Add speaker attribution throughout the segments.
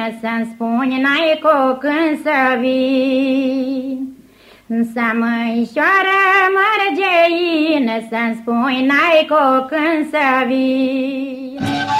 Speaker 1: mâine să-mi spuni n-ai când să vii. Să măișoară mărgeină să-mi spui n-ai când să vii.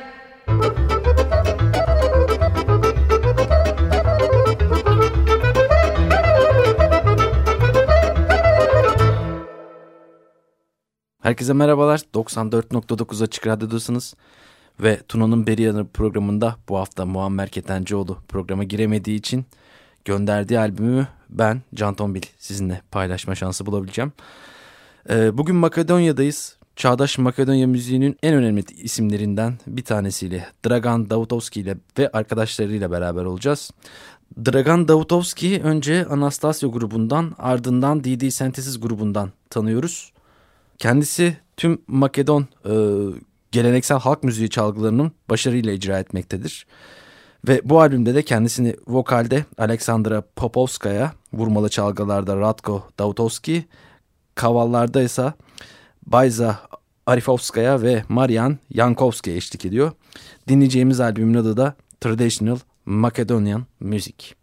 Speaker 2: Herkese merhabalar. 94.9 Açık Radyo'dasınız. Ve Tuna'nın Beri Yanı programında bu hafta Muammer Ketencoğlu programa giremediği için gönderdiği albümü ben Can Tombil sizinle paylaşma şansı bulabileceğim. Ee, bugün Makedonya'dayız. Çağdaş Makedonya müziğinin en önemli isimlerinden bir tanesiyle Dragan Davutovski ile ve arkadaşlarıyla beraber olacağız. Dragan Davutovski önce Anastasio grubundan ardından DD Synthesis grubundan tanıyoruz. Kendisi tüm Makedon e, geleneksel halk müziği çalgılarının başarıyla icra etmektedir. Ve bu albümde de kendisini vokalde Aleksandra Popovskaya, vurmalı çalgılarda Radko Dautovski, kavallarda ise Bayza Arifovskaya ve Marian Yankovski eşlik ediyor. Dinleyeceğimiz albümün adı da Traditional Macedonian Music.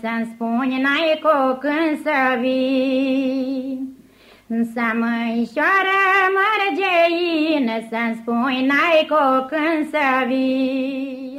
Speaker 1: Să-mi spuni n-ai cu când să vii Să măișoară mărgeină Să-mi spui n-ai când să vii